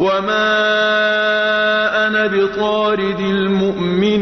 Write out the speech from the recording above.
وَمَا أَنَا بِطَارِدِ الْمُؤْمِنِينَ